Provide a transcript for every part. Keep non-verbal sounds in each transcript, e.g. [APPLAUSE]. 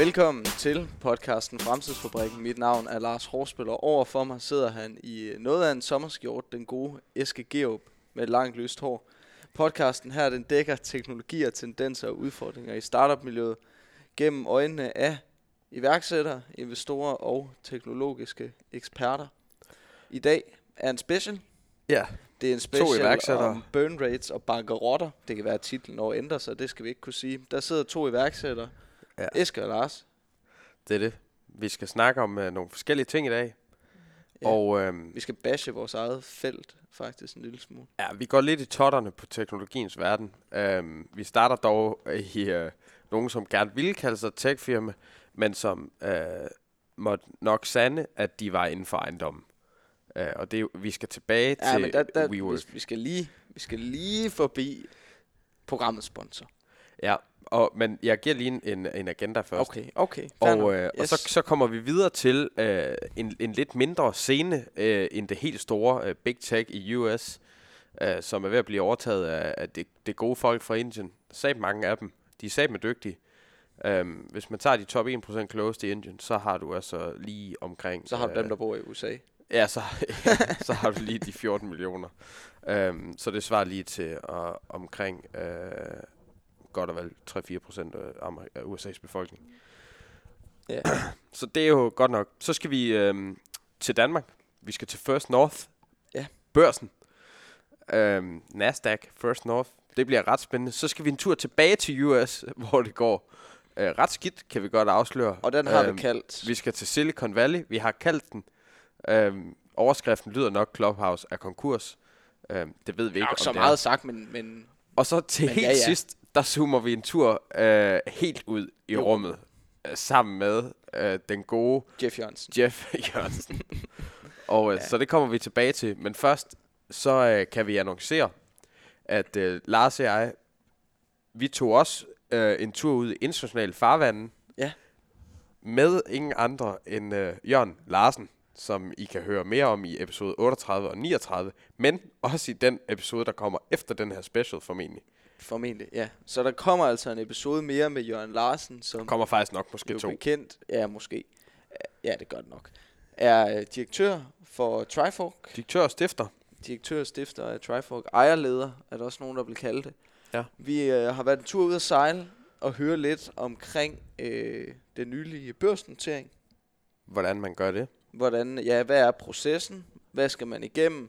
Velkommen til podcasten Fremtidsfabrikken. Mit navn er Lars Horsbøl, og overfor mig sidder han i noget af en sommerskjort, den gode Eske Geop med et langt lyst hår. Podcasten her, den dækker teknologier, tendenser og udfordringer i startup-miljøet gennem øjnene af iværksættere, investorer og teknologiske eksperter. I dag er en special. Ja, Det er en special iværksættere. om burn rates og bankerotter. Det kan være, at titlen over ændrer sig, det skal vi ikke kunne sige. Der sidder to iværksættere, Ja. Eske og Lars. det er det. Vi skal snakke om uh, nogle forskellige ting i dag. Ja. Og øhm, Vi skal bashe vores eget felt, faktisk en lille smule. ja, vi går lidt i totterne på teknologiens verden. Øhm, vi starter dog i uh, nogen, som gerne ville kalde sig techfirma, men som uh, måtte nok sande, at de var inden for ejendommen. Uh, og det, vi skal tilbage Ja, til men der, der, WeWork. vi, vi, skal lige, vi skal lige forbi programmets sponsor. Ja, og, men jeg giver lige en, en, en agenda først. Okay, okay. Og, øh, og så, så kommer vi videre til øh, en, en lidt mindre scene øh, end det helt store øh, Big Tech i US, øh, som er ved at blive overtaget af, af det, det gode folk fra Indien. Sat mange af dem. De er sat med dygtige. Um, hvis man tager de top 1% closed i Indien, så har du altså lige omkring... så har du øh, dem, der bor i USA. Ja, så, [LAUGHS] så har du lige de 14 millioner. Um, så det svarer lige til uh, omkring uh, godt og vel 3-4 procent af, Amer- af USA's befolkning. Ja. [CLEARS THROAT] Så det er jo godt nok. Så skal vi øhm, til Danmark. Vi skal til First North. Ja. Børsen. Øhm, Nasdaq, First North. Det bliver ret spændende. Så skal vi en tur tilbage til US, [LAUGHS] hvor det går øh, ret skidt, kan vi godt afsløre. Og den har Øhm, vi kaldt. Vi skal til Silicon Valley. Vi har kaldt den. Øhm, overskriften lyder nok Clubhouse er konkurs. Øhm, det ved vi Det ikke, er så det er. meget sagt, men, men Og så til Men helt ja, ja. sidst, der zoomer vi en tur øh, helt ud i Jo. rummet. Øh, sammen med øh, den gode Jeff Jørgensen. Jeff [LAUGHS] Jørgensen. og øh, Ja. så det kommer vi tilbage til. Men først, så øh, kan vi annoncere, at øh, Lars og jeg, vi tog også øh, en tur ud i internationale farvanden. Ja. Med ingen andre end øh, Jørgen Larsen, som I kan høre mere om i episode 38 og 39, men også i den episode, der kommer efter den her special formentlig. Formentlig, ja. Så der kommer altså en episode mere med Jørgen Larsen, som Kommer faktisk nok måske to. bekendt, ja måske, ja det gør det nok, er øh, direktør for Trifork, Direktør og stifter. direktør og stifter af Trifork, ejerleder er der også nogen, der vil kalde det. Ja. Vi øh, har været en tur ud at sejle og høre lidt omkring øh, den nylige børsnotering. Hvordan man gør det. Hvordan, ja, hvad er processen? Hvad skal man igennem?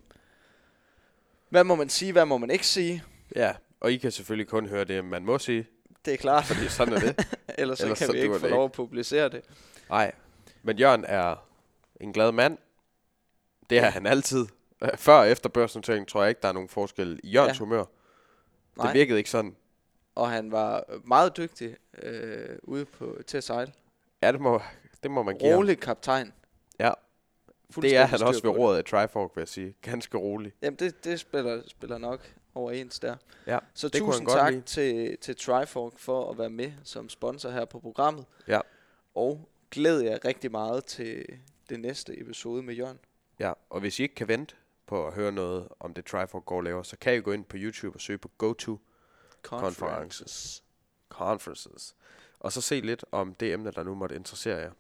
Hvad må man sige, hvad må man ikke sige? Ja, og I kan selvfølgelig kun høre det, man må sige, Det er klart, fordi sådan er det. [LAUGHS] ellers, så ellers kan så vi ikke få lov at publicere det. Nej, men Jørgen er en glad mand. Det er han altid. Øh, Før og efter børsnoteringen tror jeg ikke, der er nogen forskel i Jørgens Ja. humør. Nej. Det virkede ikke sådan. Og han var meget dygtig øh, ude på, til at sejle. Ja, det må, det må man give ham. Rolig kaptajn. Ja, det er han også ved på det. roret af Trifork, vil jeg sige. Ganske rolig. Jamen, det, det spiller, spiller nok overens der. Ja, Så det tusind tak lide. til, til Trifork for at være med som sponsor her på programmet. Ja. Og glæder jer rigtig meget til det næste episode med Jørgen. Ja, og hvis I ikke kan vente på at høre noget om det Trifork går laver, så kan I gå ind på YouTube og søge på GoTo Conferences. Conferences. Og så se lidt om det emne, der nu måtte interessere jer.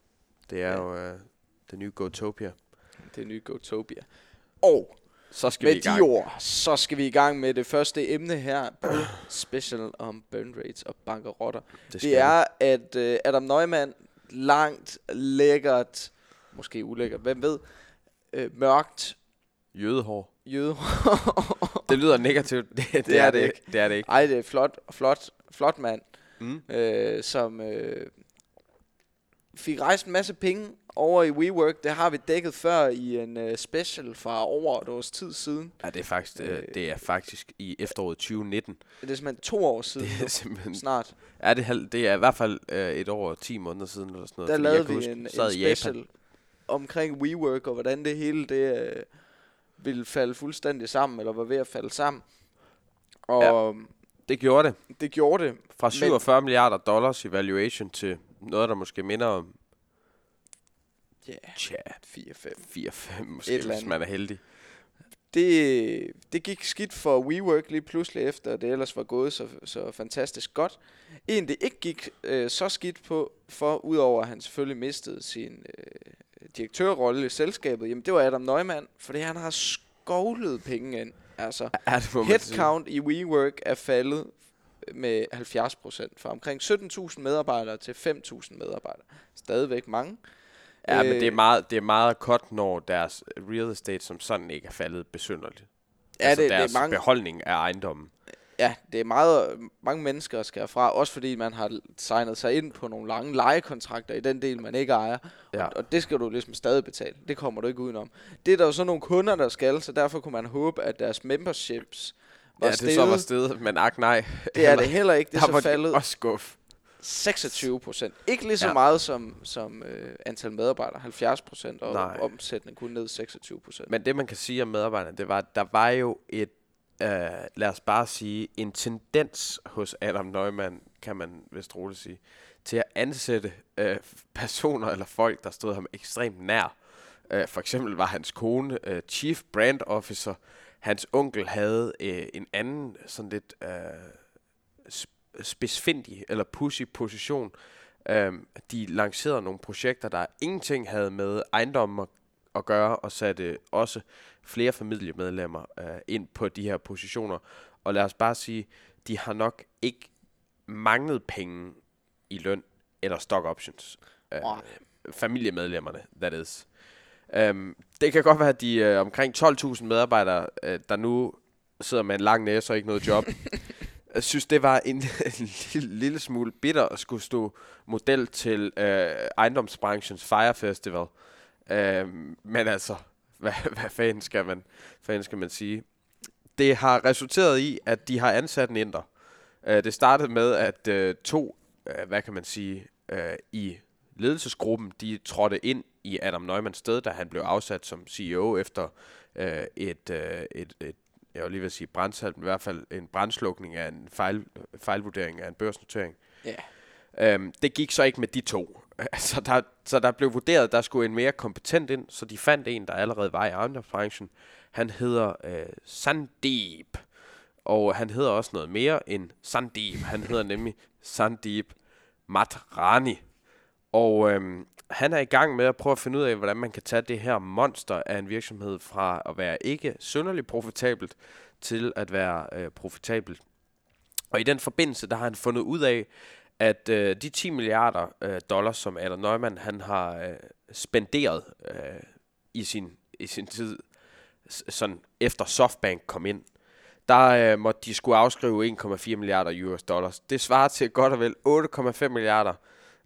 Det er Ja. jo øh, det nye Gotopia. Det nye GoTopia. Og Så skal med vi i gang. de ord, så skal vi i gang med det første emne her på Special om burn rates og bankerotter. Det, Det er, at øh, Adam Neumann langt, lækkert, måske ulækkert, hvem ved, øh, mørkt Jødehår. jøde. Det lyder negativt. [LAUGHS] Det, det, det er det ikke. Det er det ikke. Ej, det er flot, flot, flot mand, Mm. øh, som øh, fik rejst en masse penge over i WeWork. Det har vi dækket før i en øh, special fra over et års tid siden. Ja, det er faktisk, øh, Øh. det er faktisk i efteråret 2019. Det er simpelthen to år siden [LAUGHS] Det er simpelthen, snart. ja, det, er, det er i hvert fald øh, et år og 10 måneder siden eller sådan noget. Der lavede vi huske, en, en Japan. special omkring WeWork, og hvordan det hele det øh, ville falde fuldstændig sammen, eller var ved at falde sammen. Og ja. Det gjorde det. det gjorde det. Fra 47 milliarder dollars i valuation til noget, der måske minder om Ja, tja, 4-5. 4-5 måske, Et hvis man er heldig. det, det gik skidt for WeWork lige pludselig efter, det ellers var gået så, så fantastisk godt. En, det ikke gik øh, så skidt på, for udover at han selvfølgelig mistede sin øh, direktørrolle i selskabet, jamen det var Adam Neumann, fordi han har skovlet penge ind. Altså, Ja, det headcount i WeWork er faldet med 70 procent, fra omkring 17.000 medarbejdere til 5.000 medarbejdere. Stadigvæk mange. Ja, men det er Øh, meget, det er meget godt, når deres real estate som sådan ikke er faldet besynderligt. Ja, altså det, det deres er mange, beholdning af ejendommen. Ja, det er meget mange mennesker skal herfra, også fordi man har signet sig ind på nogle lange lejekontrakter i den del, man ikke ejer. Ja. Og, og det skal du ligesom stadig betale. Det kommer du ikke udenom. Det er der jo så nogle kunder, der skal, så derfor kunne man håbe, at deres memberships var ja, det steget. så var stedet, men ak nej. det er det heller ikke. Det er så det faldet også skuff. 26 procent. Ikke lige så Ja. meget som, som øh, antal medarbejdere, 70 procent, og Nej. omsætning kun ned 26 procent. Men det man kan sige om medarbejderne, det var, at der var jo et, øh, lad os bare sige, en tendens hos Adam Neumann, kan man vist roligt sige, til at ansætte øh, personer eller folk, der stod ham ekstremt nær. Øh, for eksempel var hans kone øh, Chief Brand Officer. Hans onkel havde øh, en anden sådan lidt øh, spidsfindig eller pushy position. Øh, de lancerede nogle projekter, der ingenting havde med ejendommen at, at gøre, og satte også flere familiemedlemmer øh, ind på de her positioner. Og lad os bare sige, de har nok ikke manglet penge i løn eller stock options. Øh, Nej. familiemedlemmerne, that is. Um, det kan godt være, at de øh, omkring 12.000 medarbejdere, øh, der nu sidder med en lang næse og ikke noget job, [LAUGHS] jeg synes, det var en, en [LAUGHS] lille, lille smule bitter at skulle stå model til øh, ejendomsbranchens Fire Festival. Øh, men altså, [LAUGHS] hvad, hvad fanden, skal man, fanden skal man sige? Det har resulteret i, at de har ansat en inder. Øh, det startede med, at øh, to, øh, hvad kan man sige, øh, i ledelsesgruppen, de trådte ind i Adam Neumanns sted, da han blev afsat som CEO efter øh, et, øh, et, et, jeg vil lige vil sige brandsalg, men i hvert fald en brandslukning af en fejl, fejlvurdering af en børsnotering. Ja. Øhm, det gik så ikke med de to. [LAUGHS] så, der, så der blev vurderet, at der skulle en mere kompetent ind, så de fandt en, der allerede var i ejendomsbranchen. Han hedder øh, Sandeep, og han hedder også noget mere end Sandeep. Han hedder nemlig Sandeep Matrani. Og øhm, han er i gang med at prøve at finde ud af, hvordan man kan tage det her monster af en virksomhed fra at være ikke synderligt profitabelt til at være øh, profitabelt. Og i den forbindelse, der har han fundet ud af, at øh, de 10 milliarder øh, dollars, som Adam Neumann han har øh, spenderet øh, i, sin, i sin tid, sådan efter Softbank kom ind, der øh, måtte de skulle afskrive 1,4 milliarder US dollars. Det svarer til godt og vel 8,5 milliarder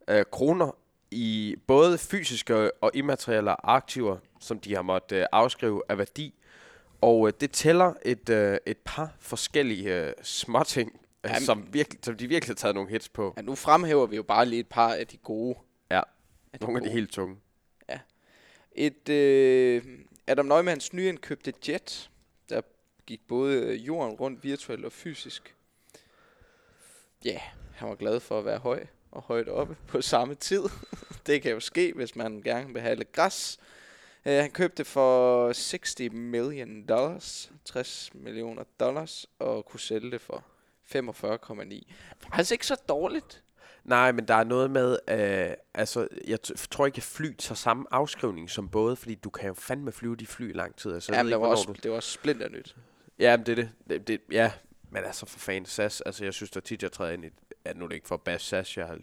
øh, kroner i både fysiske og immaterielle aktiver, som de har måttet øh, afskrive af værdi. Og øh, det tæller et, øh, et par forskellige øh, småting, øh, Jamen. som, virkelig, som de virkelig har taget nogle hits på. Ja, nu fremhæver vi jo bare lige et par af de gode. Ja, Af nogle af de gode. helt tunge. Et øh, Adam Neumanns nyindkøbte jet, der gik både øh, jorden rundt virtuelt og fysisk. Ja, yeah, han var glad for at være høj og højt oppe på samme tid. [LAUGHS] det kan jo ske, hvis man gerne vil have lidt græs. Uh, han købte for 60 million dollars, 60 millioner dollars, og kunne sælge det for 45,9. Altså ikke så dårligt. Nej, men der er noget med, øh, altså, jeg tror ikke, at fly tager samme afskrivning som både, fordi du kan jo fandme flyve de fly i lang tid. Altså, Jamen, det var, også, det var splinter nyt. Ja, men det er det. det, det ja, men altså for fanden SAS, altså jeg synes, der tit jeg træder ind i, ja, nu er det ikke for Bas SAS, jeg har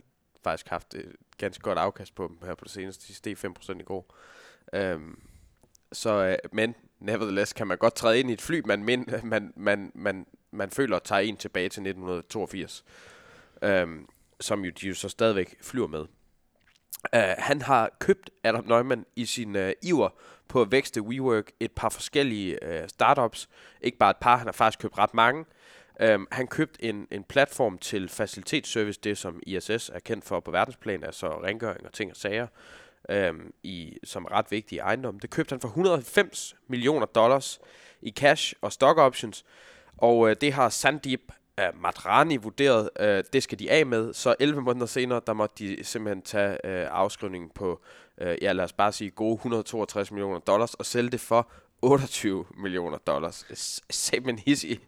faktisk haft et ganske godt afkast på dem her på det seneste, de steg 5% i går. Øhm, så, øh, men nevertheless kan man godt træde ind i et fly, man, men, man, man, man, man føler tager en tilbage til 1982, øhm, som jo de jo så stadigvæk flyver med. Uh, han har købt Adam Neumann i sin uh, iver på at vækste WeWork et par forskellige uh, startups. Ikke bare et par, han har faktisk købt ret mange. Øhm, han købte en, en platform til facilitetsservice, det som ISS er kendt for på verdensplan, altså rengøring og ting og sager, øhm, i, som er ret vigtige ejendom. Det købte han for 190 millioner dollars i cash og stock options, og øh, det har Sandeep øh, Matrani vurderet, øh, det skal de af med, så 11 måneder senere, der måtte de simpelthen tage øh, afskrivningen på, øh, ja lad os bare sige, gode 162 millioner dollars, og sælge det for 28 millioner dollars. Simpelthen hissig.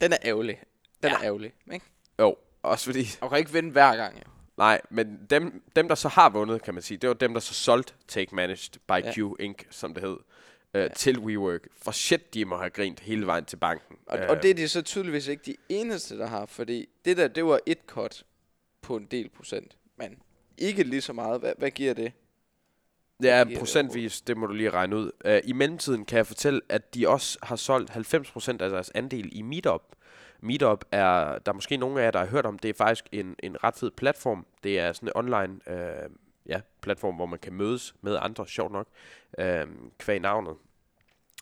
Den er ærgerlig. Den Ja. er ærgerlig, ikke? Jo, også fordi... Og kan ikke vinde hver gang, jo. Nej, men dem, dem, der så har vundet, kan man sige, det var dem, der så solgte Take Managed by Ja. Q Inc., som det hed, øh, til WeWork. For shit, de må have grint hele vejen til banken. Og, Øh, og det er de så tydeligvis ikke de eneste, der har, fordi det der, det var et cut på en del procent. Men ikke lige så meget. Hvad, hvad giver det? Ja, det procentvis, det må du lige regne ud. Uh, I mellemtiden kan jeg fortælle, at de også har solgt 90% af deres andel i Meetup. Meetup er, der er måske nogle af jer, der har hørt om, det er faktisk en, en ret fed platform. Det er sådan en online uh, ja, platform, hvor man kan mødes med andre, sjovt nok, uh, kvæg navnet.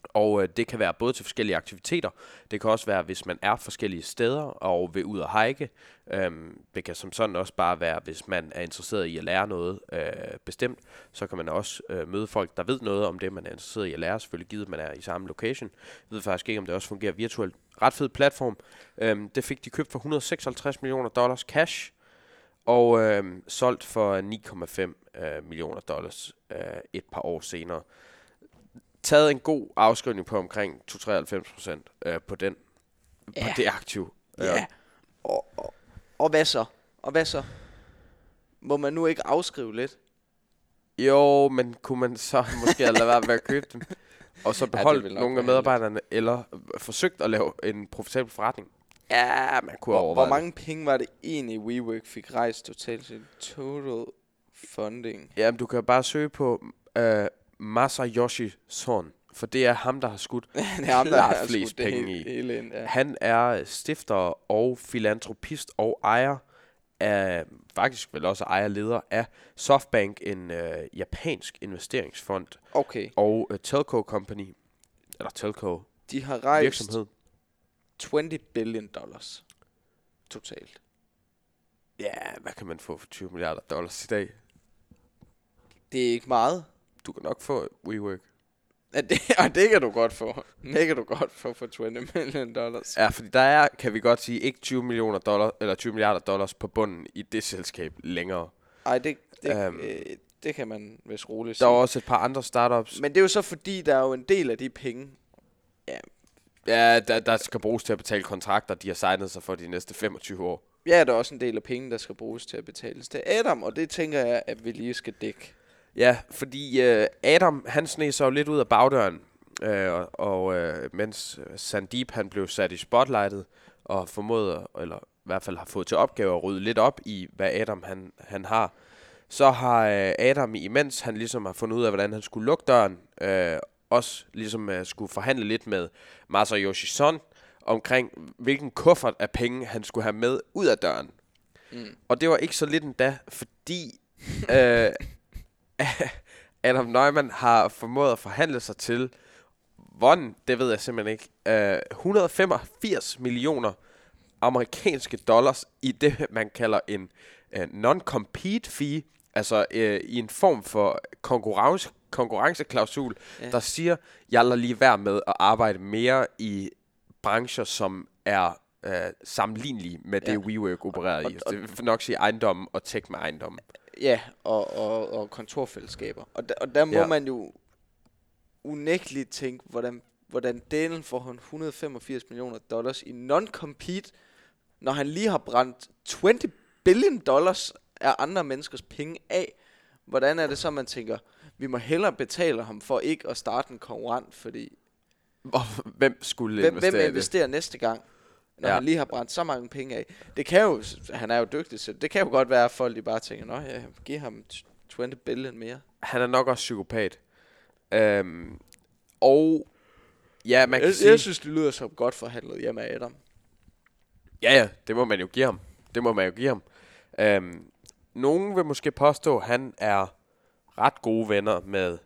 Og øh, det kan være både til forskellige aktiviteter. Det kan også være, hvis man er forskellige steder og vil ud og hike. Øhm, det kan som sådan også bare være, hvis man er interesseret i at lære noget øh, bestemt. Så kan man også øh, møde folk, der ved noget om det, man er interesseret i at lære. Selvfølgelig givet, man er i samme location. Jeg ved faktisk ikke, om det også fungerer virtuelt. Ret fed platform. Øhm, det fik de købt for 156 millioner dollars cash. Og øh, solgt for 9,5 øh, millioner dollars øh, et par år senere taget en god afskrivning på omkring 293 procent øh, på den på Ja. det aktiv. Ja. Og, og, og hvad så? Og hvad så? Må man nu ikke afskrive lidt? Jo, men kunne man så [LAUGHS] måske lade være med at købe dem? Og så det beholde nok nogle af medarbejderne, eller forsøgt at lave en profitabel forretning? Ja, man kunne Hvor, hvor mange penge var det egentlig, WeWork fik rejst totalt til total funding? det. Jamen, du kan bare søge på øh, Masayoshi Son, for det er ham, der har skudt. [LAUGHS] det er ham, der har flest skudt penge hele, i. hele ind. Ja. Han er stifter og filantropist og ejer af, faktisk vel også ejer leder af Softbank, en øh, japansk investeringsfond, Okay, og uh, Telco Company, eller Telco de har rejst virksomhed. 20 billion dollars totalt. Ja, hvad kan man få for 20 milliarder dollars i dag? Det er ikke meget. Du kan nok få WeWork. Ja, det, [LAUGHS] og det kan du godt få. Det kan du godt få for 20 million dollars. Ja, fordi der er, kan vi godt sige, ikke 20 millioner dollar, eller 20 milliarder dollars på bunden i det selskab længere. Ej, det, det, Øhm. øh, det kan man vist roligt Der er også et par andre startups. Men det er jo så fordi, der er jo en del af de penge. Ja, der, der skal bruges til at betale kontrakter, de har signet sig for de næste 25 år. Ja, der er også en del af penge, der skal bruges til at betales til Adam, og det tænker jeg, at vi lige skal dække. Ja, fordi øh, Adam, han sneg sig jo lidt ud af bagdøren, øh, og, og øh, mens Sandeep, han blev sat i spotlightet, og formåede, eller i hvert fald har fået til opgave at rydde lidt op i, hvad Adam han, han har, så har øh, Adam, imens han ligesom har fundet ud af, hvordan han skulle lukke døren, øh, også ligesom øh, skulle forhandle lidt med Masayoshi Son, omkring hvilken kuffert af penge, han skulle have med ud af døren. Mm. Og det var ikke så lidt endda, fordi øh, [LAUGHS] Adam Neumann har formået at forhandle sig til, hvordan, det ved jeg simpelthen ikke, øh, 185 millioner amerikanske dollars i det, man kalder en øh, non-compete fee, altså øh, i en form for konkurrence, konkurrenceklausul, Ja. der siger, jeg lader lige være med at arbejde mere i brancher, som er øh, sammenlignelige med det, Ja. WeWork opererer Og- i. og- Det vil nok sige ejendom og tech med ejendom. Ja, og, og, og kontorfællesskaber. Og, der, og der må Ja. man jo unægteligt tænke, hvordan, hvordan delen får han 185 millioner dollars i non-compete, når han lige har brændt 20 billion dollars af andre menneskers penge af. Hvordan er det så, man tænker, vi må hellere betale ham for ikke at starte en konkurrent, fordi hvem skulle hvem, investere hvem i det? investerer næste gang, når Ja. han lige har brændt så mange penge af? Det kan jo, han er jo dygtig, så det kan jo godt være, at folk de bare tænker, nå ja, giv ham 20 billion mere. Han er nok også psykopat. Øhm, og ja, man kan jeg, sige... jeg synes, det lyder som godt forhandlet hjemme af Adam. Ja, ja, det må man jo give ham. Det må man jo give ham. Øhm, nogen vil måske påstå, at han er ret gode venner med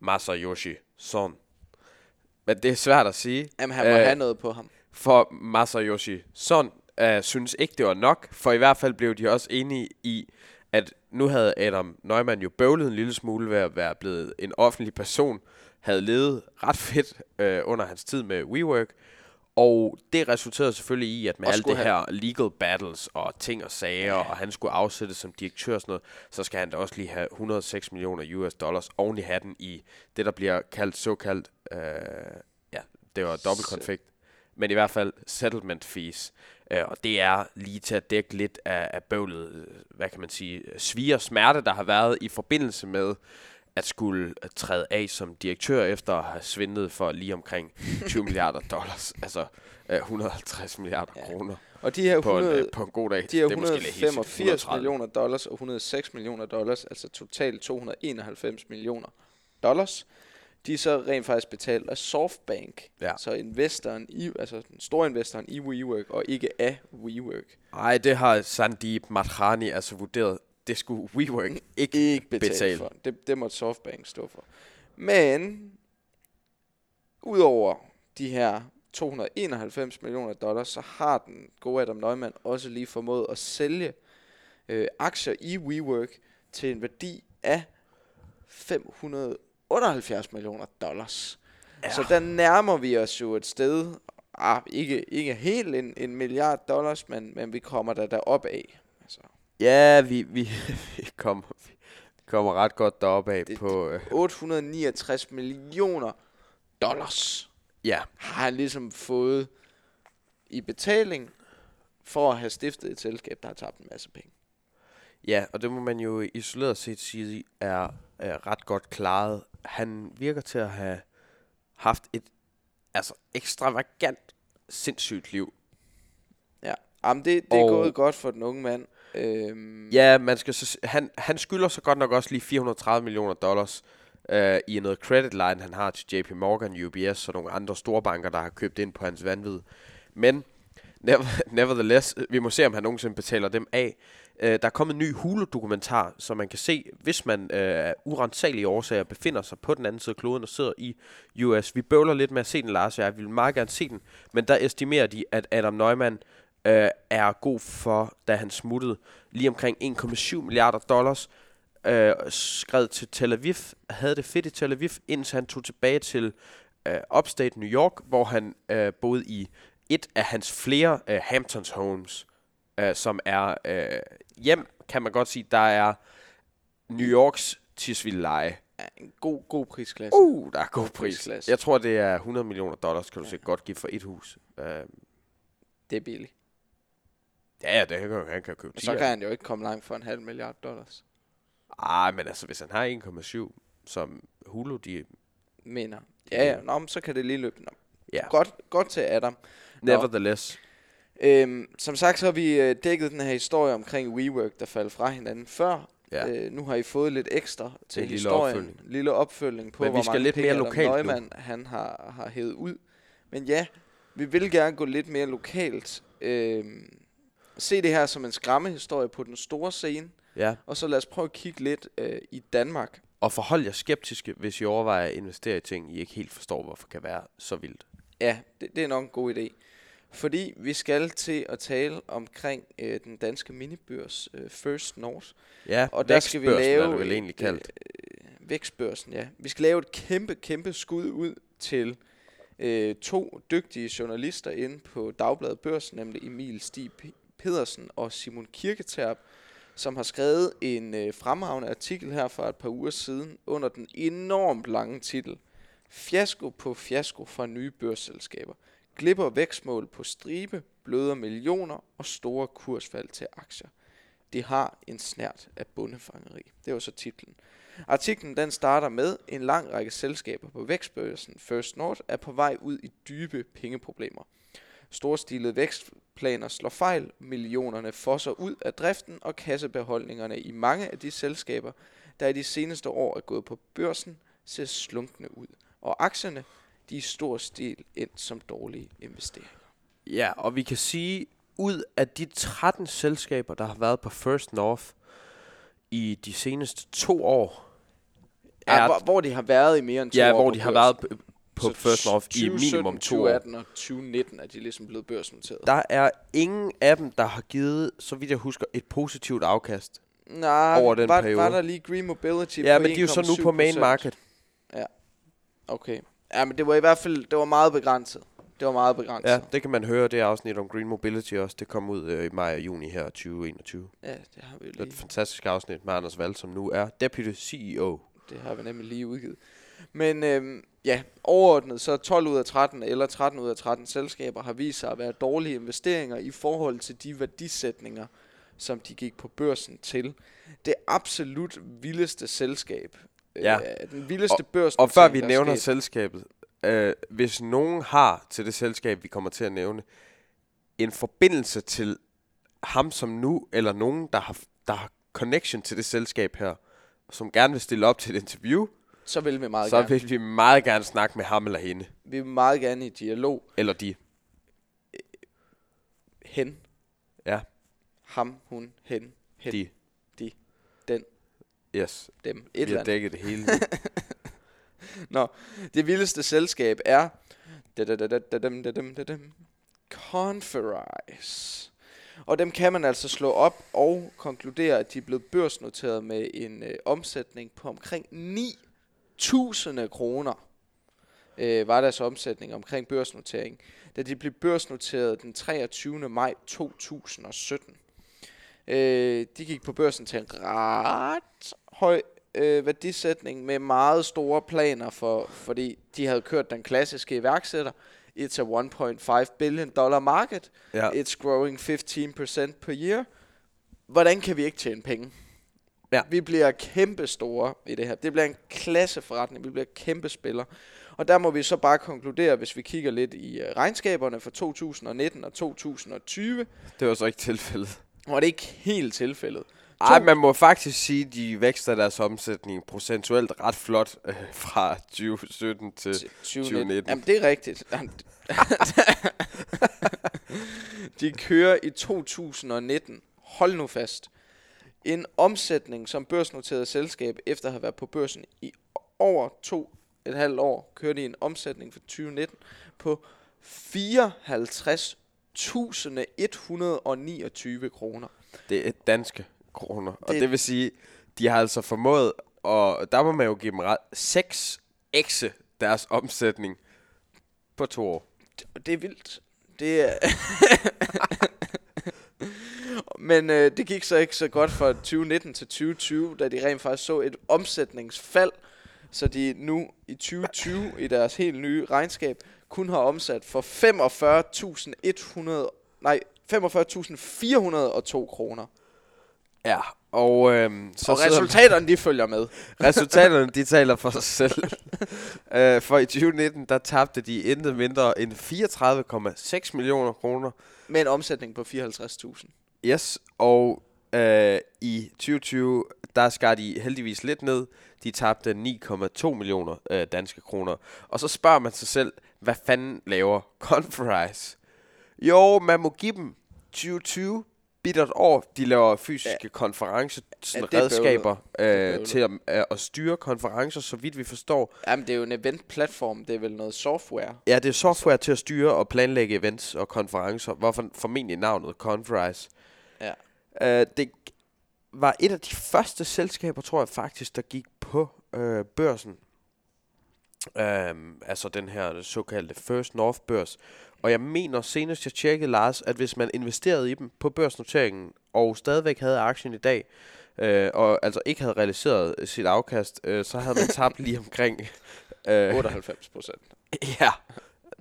Masayoshi Son. Men det er svært at sige. Jamen, han må Øh, have noget på ham. For Masayoshi Son øh, synes ikke, det var nok. For i hvert fald blev de også enige i, at nu havde Adam Neumann jo bøvlet en lille smule ved at være blevet en offentlig person. Havde levet ret fedt øh, under hans tid med WeWork. Og det resulterede selvfølgelig i, at med alt det her legal battles og ting og sager, ja. og han skulle afsættes som direktør og sådan noget, så skal han da også lige have 106 millioner US dollars oven i hatten i det, der bliver kaldt såkaldt, øh, ja, det var dobbelt konflikt, men i hvert fald settlement fees. Øh, og det er lige til at dække lidt af, af bøvlet, øh, hvad kan man sige, svige og smerte, der har været i forbindelse med at skulle træde af som direktør efter at have svindlet for lige omkring [LAUGHS] 20 milliarder dollars, altså øh, 150 milliarder Ja. kroner Og de her, på, en, 100, øh, på en god dag. de her Det er måske lidt helt 185 130. millioner dollars og 106 millioner dollars, altså totalt 291 millioner dollars, de er så rent faktisk betalt af Softbank, Ja. så investoren i, altså den store investoren i WeWork, og ikke af WeWork. Nej, det har Sandeep Madhani altså vurderet. Det skulle WeWork ikke Ikke betalt betale. for. Det, det måtte Softbank stå for. Men, udover de her 291 millioner dollars, så har den gode Adam Neumann også lige formået at sælge øh, aktier i WeWork til en værdi af 578 millioner dollars. Ja. Så der nærmer vi os jo et sted, ah, ikke, ikke helt en, en milliard dollars, men, men vi kommer der derop af. Altså, Ja, vi, vi, [LAUGHS] vi, kommer, vi kommer ret godt deroppe af Det- på... Øh, 869 millioner dollars ja, har han ligesom fået i betaling for at have stiftet et selskab, der har tabt en masse penge. ja, og det må man jo isoleret set sige er, er ret godt klaret. Han virker til at have haft et altså ekstravagant sindssygt liv. Ja, Jamen, det, det er Og- gået godt for den unge mand. Øhm, Ja, man skal så, han, han skylder så godt nok også lige 430 millioner dollars øh, i noget credit line, han har til JP Morgan, UBS og nogle andre store banker, der har købt ind på hans vanvid. Men never, [LAUGHS] nevertheless, vi må se, om han nogensinde betaler dem af. Øh, der er kommet en ny Hulu-dokumentar, som man kan se, hvis man øh, af urensagelige årsager befinder sig på den anden side af kloden og sidder i US. Vi bøvler lidt med at se den, Lars, og jeg vil meget gerne se den. Men der estimerer de, at Adam Neumann øh, er god for, da han smuttede lige omkring 1,7 milliarder dollars, øh, skred til Tel Aviv, havde det fedt i Tel Aviv, indtil han tog tilbage til øh, upstate New York, hvor han øh, boede i et af hans flere øh, Hamptons homes, øh, som er øh, hjem, kan man godt sige, der er New Yorks Tisvildeleje. Ja, en god, god prisklasse. Uh, der er god pris. prisklasse. Jeg tror, det er 100 millioner dollars, kan du se godt give for et hus. Øh, Det er billigt. ja, ja, det kan, han kan købe Men 10 så kan han jo ikke komme langt for en halv milliard dollars. Ah, men altså, hvis han har 1,7, som Hulu, de... Mener. Ja, ja. Nå, så kan det lige løbe. Nå. Ja, Godt, godt til Adam. Nå. nevertheless. Øhm, som sagt, så har vi øh, dækket den her historie omkring WeWork, der faldt fra hinanden før. Ja. Øh, nu har I fået lidt ekstra til En lille historien. opfølgning. lille opfølgning på, Men vi hvor skal mange lidt mere lokalt han har, har hævet ud. Men ja, vi vil gerne gå lidt mere lokalt. Øhm, se det her som en skræmmehistorie på den store scene. Ja, Og så lad os prøve at kigge lidt øh, i Danmark. og forhold jer skeptiske, hvis I overvejer at investere i ting, I ikke helt forstår, hvorfor kan være så vildt. Ja, det, det er nok en god idé. Fordi vi skal til at tale omkring øh, den danske minibørs øh, First North. Ja, Og der skal vi lave er det vel egentlig kaldt. Øh, vækstbørsen, ja. Vi skal lave et kæmpe, kæmpe skud ud til øh, to dygtige journalister inde på Dagbladet Børs, nemlig Emil Stig Pedersen og Simon Kirketerp, som har skrevet en øh, fremragende artikel her for et par uger siden under den enormt lange titel Fiasko på fiasko fra nye børsselskaber. Glipper vækstmål på stribe, bløder millioner og store kursfald til aktier. Det har en snært af bundefangeri. Det var så titlen. Artiklen den starter med, en lang række selskaber på vækstbørsen First North er på vej ud i dybe pengeproblemer. Storstilede vækstplaner slår fejl, millionerne fosser ud af driften, og kassebeholdningerne i mange af de selskaber, der i de seneste år er gået på børsen, ser slunkne ud. Og aktierne, de er i stor stil endt som dårlige investeringer. Ja, og vi kan sige, ud af de 13 selskaber, der har været på First North i de seneste to år, Ja, er, hvor, hvor de har været i mere end to ja, år hvor på de har været på Så First North i 2017, minimum to år. 2018 og 2019 er de ligesom blevet børsnoteret. Der er ingen af dem, der har givet, så vidt jeg husker, et positivt afkast. Nej, over den var, periode. var der lige Green Mobility Ja, på men de er jo så nu på main 1,7%? market. Okay. Ja, men det var i hvert fald det var meget begrænset. Det var meget begrænset. Ja, det kan man høre, det afsnit om Green Mobility også. Det kom ud øh, i maj og juni her 2021. ja det har vi jo Det er et lige. fantastisk afsnit med Anders Wall, som nu er Deputy CEO. Det har vi nemlig lige udgivet. Men øhm, ja, overordnet så 12 ud af 13 eller 13 ud af 13 selskaber har vist sig at være dårlige investeringer i forhold til de værdisætninger, som de gik på børsen til. Det absolut vildeste selskab. Ja. Øh, den vildeste Og børsnotering, før vi er nævner sket. selskabet, øh, hvis nogen har til det selskab, vi kommer til at nævne, en forbindelse til ham som nu, eller nogen, der har, der har connection til det selskab her, som gerne vil stille op til et interview, så vil vi meget så gerne. vil vi meget gerne snakke med ham eller hende. Vi vil meget gerne i dialog. Eller de. Hen. Ja, Ham, hun, hen, hen, de. Yes. dem. Et vi eller har andet. dækket det hele. [LAUGHS] Nå, det vildeste selskab er... dadadadadadam, dadam, dadam, Conferise. Og dem kan man altså slå op og konkludere, at de er blevet børsnoteret med en øh, omsætning på omkring 9.000 kroner. Øh, var deres omsætning omkring børsnotering, da de blev børsnoteret den 23. maj 2017. Øh, de gik på børsen til en ret høj øh, værdisætning med meget store planer, for, fordi de havde kørt den klassiske iværksætter. It's a 1.5 billion dollar market. ja. It's growing 15% per year. Hvordan kan vi ikke tjene penge? Ja. Vi bliver kæmpe store i det her. Det bliver en klasseforretning. Vi bliver kæmpe spillere. Og der må vi så bare konkludere, hvis vi kigger lidt i uh, regnskaberne for 2019 og 2020, Det var så ikke tilfældet. hvor det ikke helt tilfældet. Ej, To- man må faktisk sige, at de vækster deres omsætning procentuelt ret flot øh, fra 2017 til... 2019. Jamen, det er rigtigt. [LAUGHS] De kører i 2019, hold nu fast, en omsætning som børsnoteret selskab, efter at have været på børsen i over to et halvt år, kører de en omsætning for 2019 på 54.129 kroner. Det er danske kroner. Og Det- det vil sige, de har altså formået, og der må man jo give dem ret, 6 ekse deres omsætning på to år. Det, det er vildt. Det er... [LAUGHS] Men øh, det gik så ikke så godt fra 2019 til 2020, da de rent faktisk så et omsætningsfald, så de nu i 2020 i deres helt nye regnskab kun har omsat for 45.100 nej 45.402 kroner. Ja, og øhm, så og resultaterne de følger med. [LAUGHS] resultaterne, de taler for sig selv. [LAUGHS] øh, for i 2019, der tabte de intet mindre end 34,6 millioner kroner. Med en omsætning på 54.000. Yes, og øh, i 2020, der skar de heldigvis lidt ned. De tabte 9,2 millioner øh, danske kroner. Og så spørger man sig selv, hvad fanden laver Conferise? Jo, man må give dem 2020 bittert år. De laver fysiske ja. konferencer, sådan er redskaber er øh, til at, øh, at styre konferencer, så vidt vi forstår. Jamen det er jo en event-platform, det er vel noget software. Ja, det er software til at styre og planlægge events og konferencer, hvorfor formentlig navnet Conferise. Ja. Uh, det var et af de første selskaber, tror jeg faktisk, der gik på uh, børsen. Um, altså den her såkaldte First North børs. Og jeg mener senest jeg tjekkede, Lars, at hvis man investerede i dem på børsnoteringen, og stadigvæk havde aktien i dag, uh, og altså ikke havde realiseret sit afkast, uh, så havde man tabt lige omkring... Uh, 98 procent. [LAUGHS] Ja.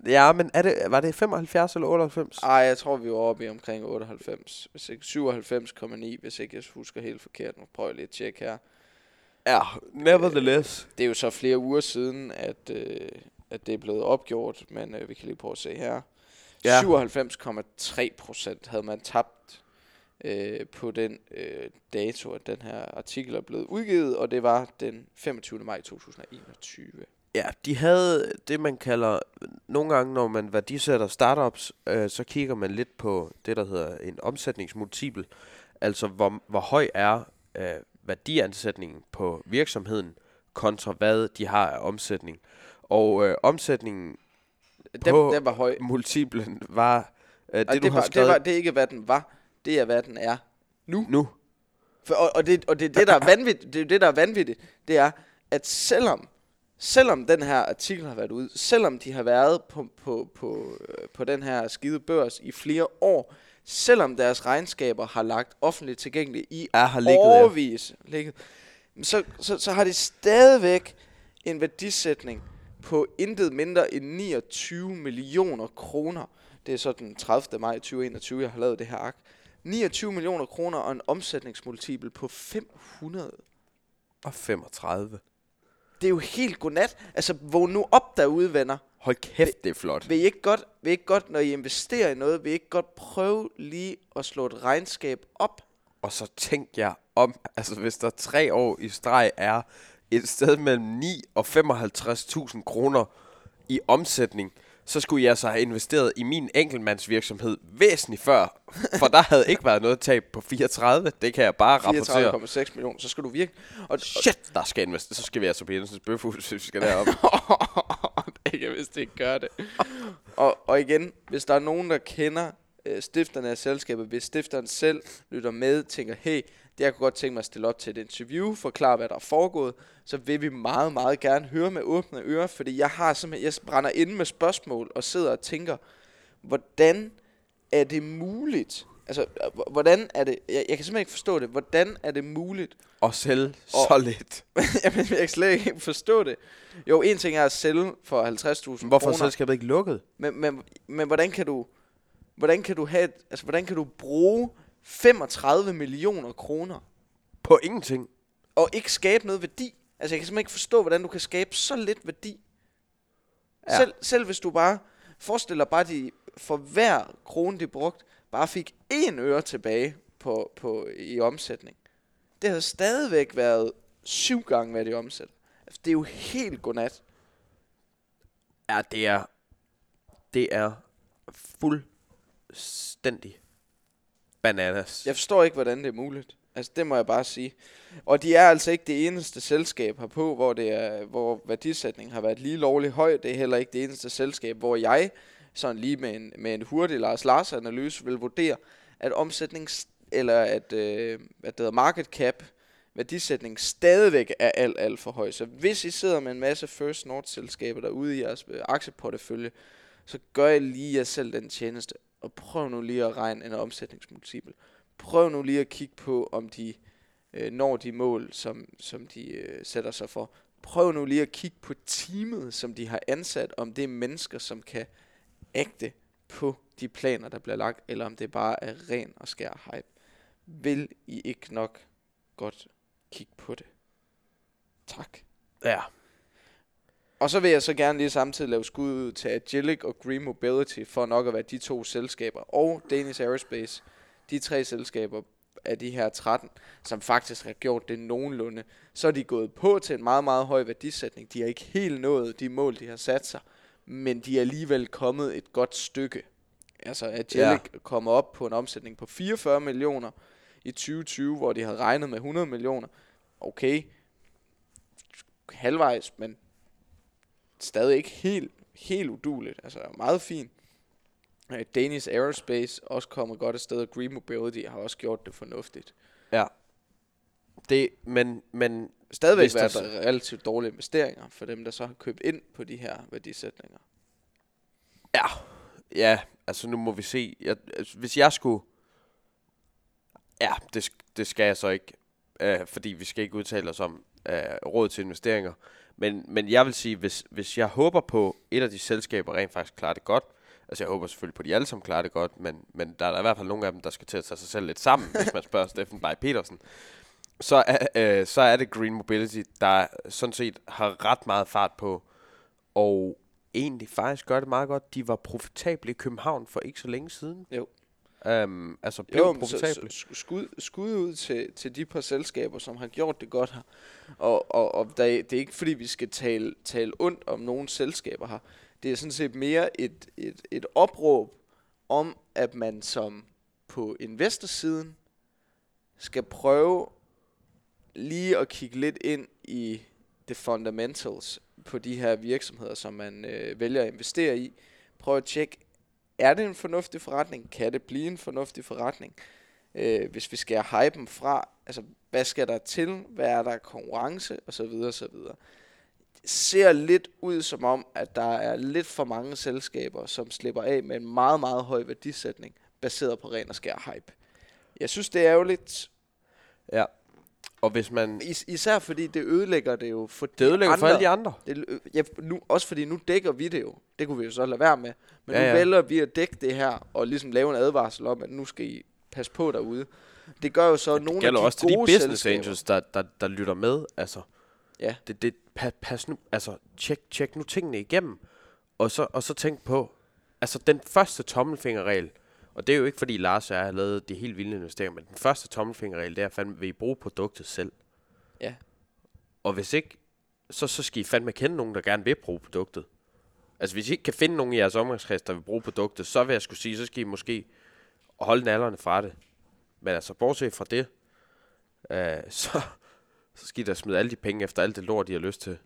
Ja, men er det, var det 75 eller 98? Ej, jeg tror, vi var oppe i omkring 98. Hvis ikke 97,9, hvis ikke jeg husker helt forkert. Nu prøver jeg lige at tjekke her. Ja, nevertheless. Det er jo så flere uger siden, at, øh, at det er blevet opgjort, men øh, vi kan lige prøve at se her. Ja. 97,3 procent havde man tabt øh, på den øh, dato, at den her artikel er blevet udgivet, og det var den 25. maj 2021. Ja, de havde det, man kalder... Nogle gange, når man værdisætter startups, øh, så kigger man lidt på det, der hedder en omsætningsmultipel. Altså, hvor, hvor høj er øh, værdiansætningen på virksomheden, kontra hvad de har af omsætning. Og øh, omsætningen, Den, På- den var høj. multiplen, var... Øh, det, Og du det, har var, det, skrevet var, det er ikke, hvad den var. Det er, hvad den er nu. nu. For, og, og, det, og det, det, der er [LAUGHS] vanvittigt, det er det, der er vanvittigt, det er, at selvom, selvom den her artikel har været ude, selvom de har været på, på, på, øh, på den her skide børs i flere år, selvom deres regnskaber har lagt offentligt tilgængeligt i Er har ligget, ja. overvis, ligget, så, så, så har de stadigvæk en værdisætning på intet mindre end 29 millioner kroner. Det er så den 30. maj 2021, jeg har lavet det her ark. 29 millioner kroner og en omsætningsmultipel på 500. Og 35. Det er jo helt godnat. Altså, vågn nu op derude, venner. Hold kæft, det er flot. Vil I ikke godt, vil I ikke godt når I investerer i noget, vil I ikke godt prøve lige at slå et regnskab op? Og så tænk jeg om, altså hvis der tre år i streg er et sted mellem 9 og 55.000 kroner i omsætning, så skulle jeg så have investeret i min enkeltmandsvirksomhed væsentligt før, [LAUGHS] for der havde ikke været noget tab på 34. Det kan jeg bare rapportere. 34,6 millioner, så skal du virke. Og, Shit, der skal investeres. Så skal vi altså på Jensens Bøfhus, hvis vi skal derop. [LAUGHS] det kan vist ikke gøre det. og, og igen, hvis der er nogen, der kender øh, stifterne af selskabet, hvis stifteren selv lytter med, tænker, hey, det jeg kunne godt tænke mig at stille op til et interview, forklare, hvad der er foregået, så vil vi meget, meget gerne høre med åbne ører, fordi jeg har simpelthen, jeg brænder inde med spørgsmål og sidder og tænker, hvordan er det muligt? Altså, hvordan er det, jeg, jeg kan simpelthen ikke forstå det, hvordan er det muligt Og sælge Og- så lidt. [LAUGHS] Jamen, jeg kan slet ikke forstå det. Jo, en ting er at sælge for 50.000 Hvorfor er selskabet ikke lukket? men, men, men hvordan kan du, hvordan kan du have, altså hvordan kan du bruge 35 millioner kroner På ingenting. og ikke skabe noget værdi? Altså jeg kan simpelthen ikke forstå, hvordan du kan skabe så lidt værdi. Ja. Selv, selv hvis du bare forestiller bare, de for hver krone, de brugt, bare fik én øre tilbage på, på, i omsætning. Det havde stadigvæk været syv gange, hvad de omsætter. Altså, det er jo helt godnat. Ja, det er... Det er fuldstændig bananas. Jeg forstår ikke, hvordan det er muligt. Altså, det må jeg bare sige. Og de er altså ikke det eneste selskab herpå, hvor, det er, hvor værdisætning har været lige lovligt høj. Det er heller ikke det eneste selskab, hvor jeg, sådan lige med en, med en hurtig Lars Lars analyse, vil vurdere, at omsætnings eller at, øh, at det hedder market cap, værdisætning stadigvæk er alt, alt for høj. Så hvis I sidder med en masse First North selskaber derude i jeres øh, aktieportefølje, så gør I lige jer selv den tjeneste, og prøv nu lige at regne en omsætningsmultipel. Prøv nu lige at kigge på, om de øh, når de mål, som, som de øh, sætter sig for. Prøv nu lige at kigge på teamet, som de har ansat, om det er mennesker, som kan ægte på de planer, der bliver lagt, eller om det bare er ren og skær hype. Vil I ikke nok godt kigge på det? Tak. Ja. Og så vil jeg så gerne lige samtidig lave skud ud til Agilic og Green Mobility, for nok at være de to selskaber, og Danish Aerospace, de tre selskaber af de her 13, som faktisk har gjort det nogenlunde. Så er de gået på til en meget, meget høj værdisætning. De har ikke helt nået de mål, de har sat sig, men de er alligevel kommet et godt stykke. Altså Agilic ja. kommer op på en omsætning på 44 millioner i 2020, hvor de havde regnet med 100 millioner. Okay, halvvejs, men stadig ikke helt, helt uduligt. Altså meget fint. Øh, Danish Aerospace også kommet godt afsted, og Green Mobility har også gjort det fornuftigt. Ja. Det, men, men Stadigvæk Hvis der været så- der relativt dårlige investeringer for dem, der så har købt ind på de her værdisætninger. Ja, ja, altså nu må vi se. Jeg, altså, hvis jeg skulle... Ja, det, det skal jeg så ikke, øh, fordi vi skal ikke udtale os om øh, råd til investeringer. Men, men jeg vil sige, hvis, hvis jeg håber på, et af de selskaber rent faktisk klarer det godt, altså jeg håber selvfølgelig på, at de alle sammen klarer det godt, men, men der er i hvert fald nogle af dem, der skal til at tage sig selv lidt sammen, hvis man spørger [LAUGHS] Steffen Bay Petersen. Så er, øh, så er det Green Mobility, der sådan set har ret meget fart på, og egentlig faktisk gør det meget godt. De var profitable i København for ikke så længe siden. Jo. Um, altså blev Jo, så, profitable. så skud, skud ud til, til de par selskaber, som har gjort det godt her. Og, og, og der, er- det er ikke fordi, vi skal tale, tale ondt om nogle selskaber her. Det er sådan set mere et, et, et opråb om, at man som på investorsiden skal prøve lige at kigge lidt ind i the fundamentals på de her virksomheder, som man øh, vælger at investere i. Prøv at tjekke, er det en fornuftig forretning? Kan det blive en fornuftig forretning? Øh, hvis vi skal hypen fra, altså hvad skal der til? Hvad er der konkurrence? Og så videre, og så videre. ser lidt ud som om, at der er lidt for mange selskaber, som slipper af med en meget, meget høj værdisætning, baseret på ren og skær hype. Jeg synes, det er ærgerligt. Ja. Og hvis man... Is- især fordi det ødelægger det jo for Det ødelægger for alle de andre. Det, ø- ja, nu, også fordi nu dækker vi det jo. Det kunne vi jo så lade være med. Men Ja, ja, nu ja. vælger vi at dække det her, og ligesom lave en advarsel om, at nu skal I passe på derude. Det gør jo så, Det nogle af de også til de gode business selskaber, angels, der, der, der lytter med. Altså, Ja. det, det, pas, pas nu, altså, tjek, tjek nu tingene igennem. Og så, og så tænk på, altså den første tommelfingerregel, og det er jo ikke fordi Lars og jeg har lavet de helt vilde investeringer, men den første tommelfingerregel, det er fandme, vil I bruge produktet selv? Ja. Og hvis ikke, så, så skal I fandme kende nogen, der gerne vil bruge produktet. Altså hvis I ikke kan finde nogen i jeres omgangskreds, der vil bruge produktet, så vil jeg skulle sige, så skal I måske holde nallerne fra det. Men altså, bortset fra det, øh, [LAUGHS] så, så skal I da smide alle de penge efter alt det lort, de har lyst til.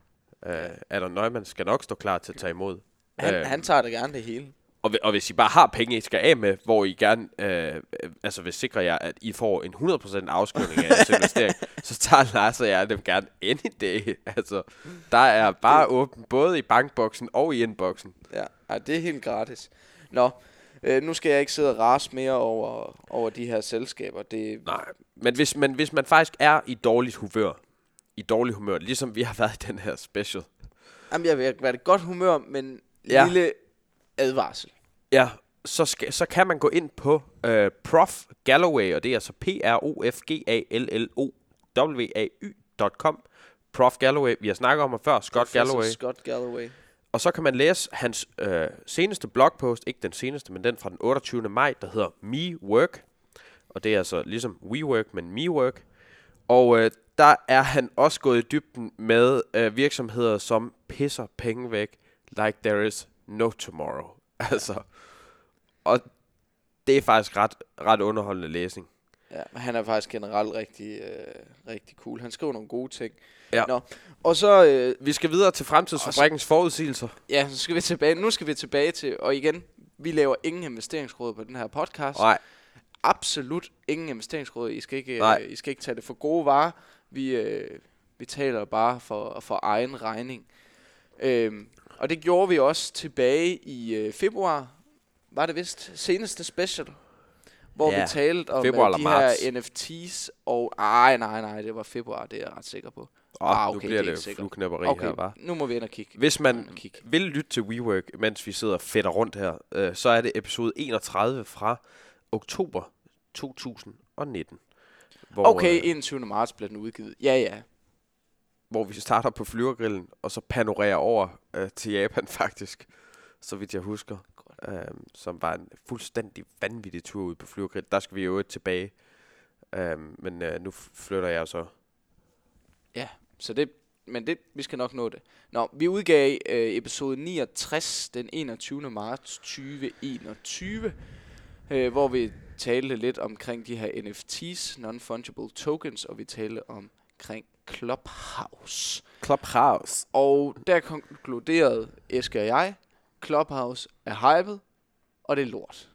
Øh, Adam Neumann skal nok stå klar til at tage imod. han, Øh, han tager da gerne det hele. Og, og hvis I bare har penge, I skal af med, hvor I gerne øh, altså vil sikre jer, at I får en 100% afskrivning af jeres investering, [LAUGHS] så tager Lars og jeg dem gerne any day. Altså, der er bare åbent både i bankboksen og i inboxen. Ja, ej, det er helt gratis. Nå, øh, nu skal jeg ikke sidde og rase mere over, over de her selskaber. Det, Nej, men hvis, men hvis man faktisk er i dårligt humør, i dårligt humør, ligesom vi har været i den her special, jamen, jeg vil være i godt humør, men ja. lille advarsel. ja, så, skal, så kan man gå ind på øh, Prof Galloway, og det er altså p r o f g a l l o w a y.com. Prof Galloway, vi har snakket om ham før, Scott Professor Galloway. Scott Galloway. Og så kan man læse hans øh, seneste blogpost, ikke den seneste, men den fra den 28. maj, der hedder Me Work. Og det er altså ligesom We Work, men Me Work. Og øh, der er han også gået i dybden med øh, virksomheder, som pisser penge væk, like there is no tomorrow. [LAUGHS] Altså, og det er faktisk ret, ret underholdende læsning. Ja, han er faktisk generelt rigtig, øh, rigtig cool. Han skriver nogle gode ting. Ja. Nå, og så, øh, Vi skal videre til Fremtidsfabrikkens forudsigelser. ja, så skal vi tilbage. Nu skal vi tilbage til, og igen, vi laver ingen investeringsråd på den her podcast. Nej, Absolut ingen investeringsråd. I skal ikke, Nej. øh, I skal ikke tage det for gode varer. Vi, øh, vi taler bare for, for egen regning. Øhm, og det gjorde vi også tilbage i øh, februar. Var det vist seneste special? Hvor Ja, vi talte om februar øh, de marts. her NFTs. Og ej, nej, nej, det var februar, det er jeg ret sikker på. oh, Ah, nu okay, bliver det det, flueknæpperi Okay, her, var. nu må vi ind og kigge. Hvis man kigge. vil lytte til WeWork, mens vi sidder og fætter rundt her, øh, så er det episode 31 fra oktober 2019. Hvor, Okay, øh, 21. marts blev den udgivet. Ja, ja. Hvor vi starter på flyvergrillen, og så panorerer over øh, til Japan [LAUGHS] faktisk, så vidt jeg husker. Øh, som var en fuldstændig vanvittig tur ud på flyvergrillen. Der skal vi jo tilbage. Øh, men øh, nu flytter jeg så. Så det, men det, vi skal nok nå det. Nå, vi udgav øh, episode 69 den 21. marts 2021, øh, hvor vi talte lidt omkring de her NFTs, non-fungible tokens, og vi talte omkring Clubhouse. Clubhouse. Og der konkluderede Eske og jeg, Clubhouse er hyped, og det er lort.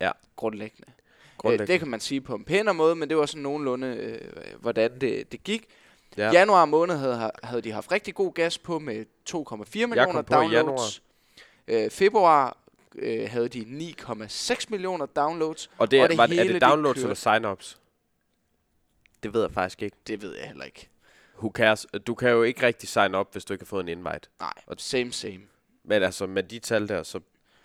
Ja. Grundlæggende. Øh, Grundlæggende. det kan man sige på en pænere måde, men det var sådan nogenlunde, øh, hvordan det, det gik. Ja. Ja. Januar måned havde, havde de haft rigtig god gas på med 2,4 millioner på i downloads. Øh, februar øh, havde de 9,6 millioner downloads. Og det, og er, det var, det, er hele, det det downloads kørte. eller sign-ups? Det ved jeg faktisk ikke. Det ved jeg heller ikke. Who cares? Du kan jo ikke rigtig sign up, hvis du ikke har fået en invite. Nej, same same. Men altså, med de tal der, så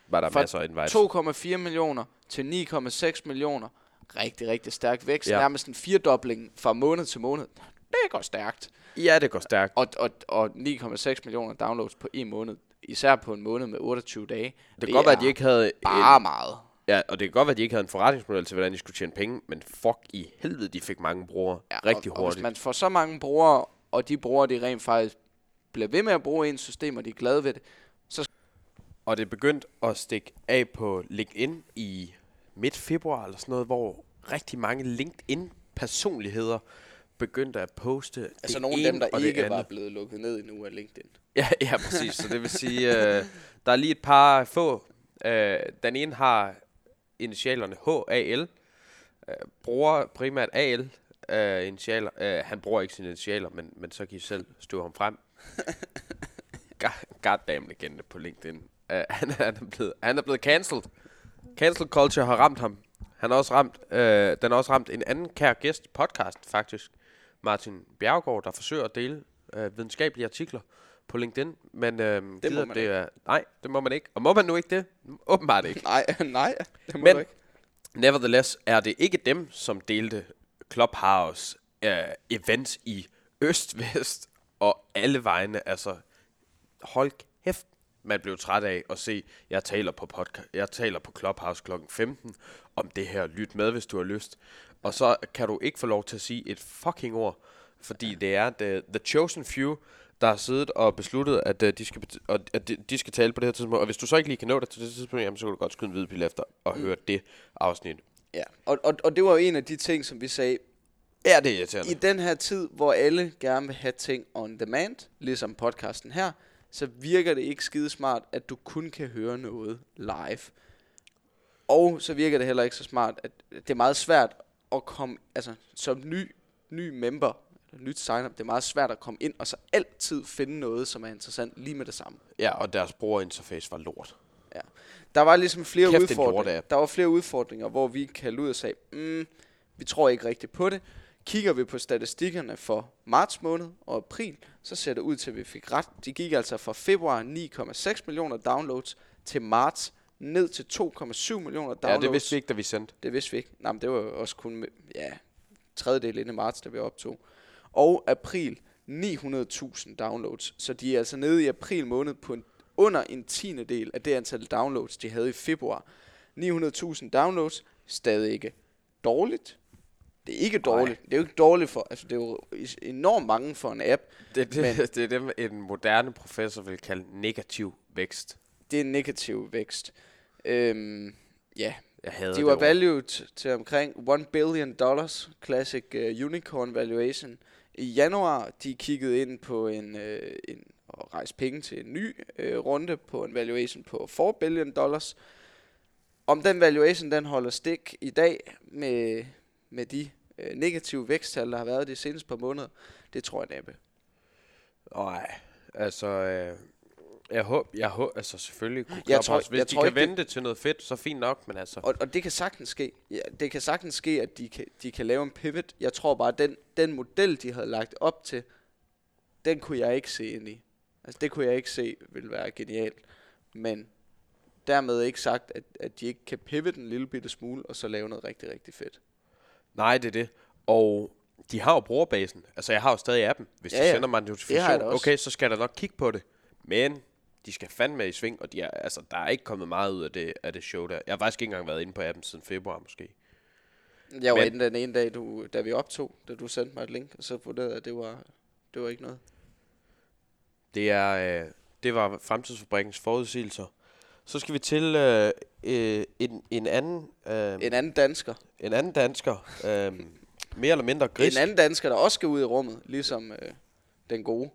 var der Fra masser af invites. 2,4 millioner til 9,6 millioner. Rigtig, rigtig stærk vækst. Ja. Nærmest en firedobling fra måned til måned. Det går stærkt. Ja, det går stærkt. Og, og, og 9,6 millioner downloads på en måned. Især på en måned med 28 dage. Det kan godt være, at de ikke havde Bare en, meget. Ja, og det kan godt være, at de ikke havde en forretningsmodel til, hvordan de skulle tjene penge, men fuck i helvede, de fik mange brugere ja, rigtig og, og hurtigt. hvis man får så mange brugere, og de brugere, de rent faktisk bliver ved med at bruge ens system, og de er glade ved det, Og det begyndte at stikke af på LinkedIn i midt februar eller sådan noget, hvor rigtig mange LinkedIn-personligheder begyndte at poste altså det nogle af dem, der og ikke var blevet lukket ned endnu af LinkedIn. Ja, ja, præcis. Så det vil sige, øh, der er lige et par få. Øh, den ene har initialerne HAL, øh, bruger primært AL øh, initialer. Øh, han bruger ikke sine initialer, men, men så kan I selv støve ham frem. [LAUGHS] god- goddamn legende på LinkedIn. Uh, [LAUGHS] han, er- han, er blevet, han er blevet cancelled. Cancel culture har ramt ham. Han har også ramt, øh, den har også ramt en anden kær gæst podcast, faktisk. Martin Bjergård, der forsøger at dele øh, videnskabelige artikler på LinkedIn. Men øh, må gider man det er, nej, det må man ikke. Og må man nu ikke det? Åbenbart ikke. Nej, [LAUGHS] nej, det må Men- du ikke. Nevertheless er det ikke dem, som delte Clubhouse øh, events i øst, vest og alle vegne. Altså, hold kæft, man blev træt af at se, jeg taler på, podcast, jeg taler på Clubhouse kl. 15 om det her. Lyt med, hvis du har lyst. Og så kan du ikke få lov til at sige et fucking ord, fordi det er the, the chosen few, der har siddet og besluttet, at, uh, de, skal, og, at de, de skal tale på det her tidspunkt. Og hvis du så ikke lige kan nå det til det tidspunkt, jamen, så kan du godt skyde en hvidpil efter og mm. høre det afsnit. Ja, og, og, og det var jo en af de ting, som vi sagde, Ja, det er irriterende. i den her tid, hvor alle gerne vil have ting on demand, ligesom podcasten her, så virker det ikke skide smart, at du kun kan høre noget live. Og så virker det heller ikke så smart, at det er meget svært at komme, altså som ny, ny member, nyt sign-up, det er meget svært at komme ind og så altid finde noget, som er interessant lige med det samme. Ja, og deres brugerinterface var lort. Ja. Der var ligesom flere Kæft, er udfordringer. Der var flere udfordringer, hvor vi kaldte ud og sagde, mm, vi tror ikke rigtigt på det. Kigger vi på statistikkerne for marts måned og april, så ser det ud til, at vi fik ret. De gik altså fra februar 9,6 millioner downloads til marts ned til 2,7 millioner downloads. Ja, det vidste vi ikke, da vi sendte. Det vidste vi ikke. Nej, men det var også kun, ja, tredjedel inde i marts, da vi optog. Og april 900.000 downloads. Så de er altså nede i april måned på en, under en tiende del af det antal downloads, de havde i februar. 900.000 downloads, stadig ikke dårligt. Det er ikke dårligt. Det er jo ikke dårligt for, altså det er jo enormt mange for en app. Det, det, Men- [LAUGHS] det er dem, en moderne professor vil kalde negativ vækst. Det er en negativ vækst. Øhm, ja, Jeg hader De det var valued til omkring 1 billion dollars, classic uh, unicorn valuation. I januar, de kiggede ind på en, øh, en og rejse penge til en ny øh, runde på en valuation på 4 billion dollars. Om den valuation, den holder stik i dag med, med de øh, negative væksttal, der har været de seneste par måneder, det tror jeg næppe. Nej, altså... Øh, jeg håber, jeg håber, altså selvfølgelig kunne Jeg tror- Clubhouse, hvis jeg de tror kan ikke, det- vente til noget fedt, så fint nok, men altså... Og, og det kan sagtens ske. Ja, det kan sagtens ske, at de kan, de kan lave en pivot. Jeg tror bare, at den, den model, de havde lagt op til, den kunne jeg ikke se ind i. Altså, det kunne jeg ikke se ville være genialt. Men dermed ikke sagt, at, at de ikke kan pivot en lille bitte smule, og så lave noget rigtig, rigtig fedt. Nej, det er det. Og de har jo brugerbasen. Altså, jeg har jo stadig appen. Hvis Ja, de ja. sender mig en notifikation, okay, så skal da nok kigge på det. Men de skal fandme i sving, og de er, altså, der er ikke kommet meget ud af det, af det show der. Jeg har faktisk ikke engang været inde på appen siden februar, måske. Jeg var Men- inde den ene dag, du, da vi optog, da du sendte mig et link, og så vurderede jeg, at det var, det var ikke noget. Det er øh, det var Fremtidsfabrikkens forudsigelser. Så skal vi til øh, øh, en, en anden øh, En anden dansker. en anden dansker. Øh, mere eller mindre grisk. En anden dansker, der også skal ud i rummet, ligesom øh, den gode.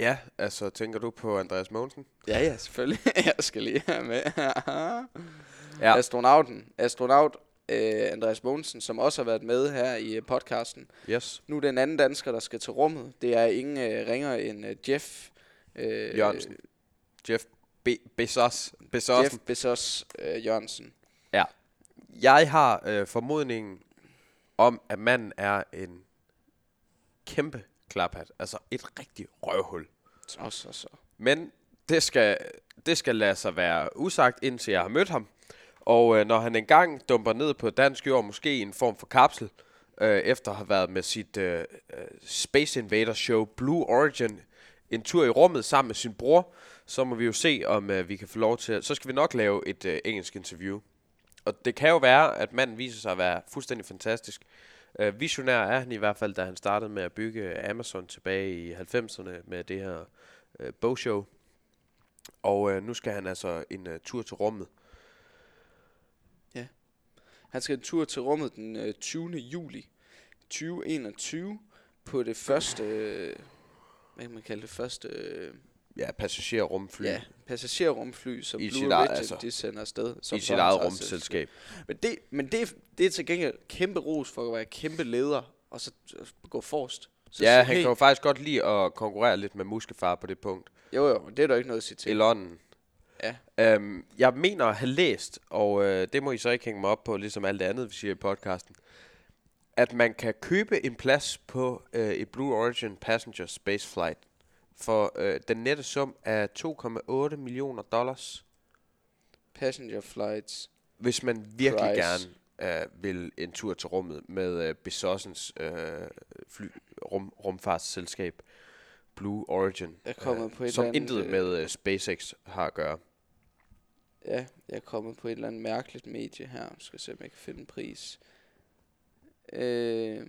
Ja, altså tænker du på Andreas Mogensen? Ja, ja, selvfølgelig. [LAUGHS] jeg skal lige have med. [LAUGHS] Ja. Astronauten, astronaut øh, Andreas Mogensen, som også har været med her i øh, podcasten. Yes. Nu er det en anden dansker, der skal til rummet. Det er ingen øh, ringer end øh, Jeff. Øh, Jørgensen. Jeff Be- Bezos. Bezos. Jeff Bezos øh, Jørgensen. Ja. Jeg har øh, formodningen om, at manden er en kæmpe klaphat. Altså et rigtig røvhul. Så, så, så. Men det skal, det skal lade sig være usagt, indtil jeg har mødt ham. Og øh, når han engang dumper ned på dansk jord, måske i en form for kapsel, øh, efter at have været med sit øh, øh, Space Invader show Blue Origin, en tur i rummet sammen med sin bror, så må vi jo se, om øh, vi kan få lov til... Så skal vi nok lave et øh, engelsk interview. Og det kan jo være, at manden viser sig at være fuldstændig fantastisk. Øh, visionær er han i hvert fald, da han startede med at bygge Amazon tilbage i 90'erne med det her øh, bogshow. Og øh, nu skal han altså en øh, tur til rummet. Ja. Han skal en tur til rummet den øh, 20. juli 2021 på det første, øh, hvad kan man kalde det, første øh, Ja, passagerrumfly ja, passagerrumfly, som I Blue sit Origin altså, de sender afsted. Som i sit eget rumselskab. Men, det, men det, det er til gengæld kæmpe ros for at være kæmpe leder, og så øh, gå forrest. Så ja, han hey, kan jo faktisk godt lide at konkurrere lidt med muskelfar på det punkt. Jo, jo, det er der ikke noget at sige til. Elonen. Ja. Øhm, jeg mener at have læst, og øh, det må I så ikke hænge mig op på, ligesom alt det andet, vi siger i podcasten, at man kan købe en plads på øh, et Blue Origin Passenger Space Flight for øh, den nette sum af 2,8 millioner dollars, Passenger flights. hvis man virkelig Price. gerne øh, vil en tur til rummet med øh, Bezossens øh, fly, rum, rumfartsselskab Blue Origin, Jeg kommet på et som andet, intet øh, med øh, SpaceX har at gøre. Ja, jeg er kommet på et eller andet mærkeligt medie her. Jeg skal se, om jeg kan finde en pris. Øh,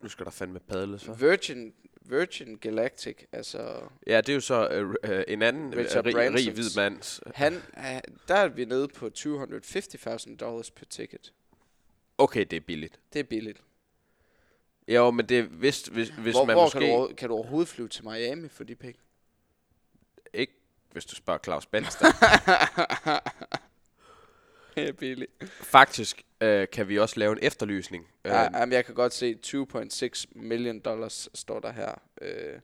Nu skal der fandme padle så. Virgin, Virgin Galactic, altså Ja, det er jo så øh, øh, en anden øh, rig, rig hvid mands. han, er- der er vi nede på 250.000 dollars per ticket. Okay, det er billigt. Det er billigt. Jo, men det er hvis, hvis, hvis hvor man hvor måske... kan, du, kan du overhovedet flyve til Miami for de penge? Ikke, hvis du spørger Claus Benz [LAUGHS] billigt. Faktisk øh, kan vi også lave en efterlysning. Øh, Ja, jamen, jeg kan godt se 2.6 million dollars står der her øh,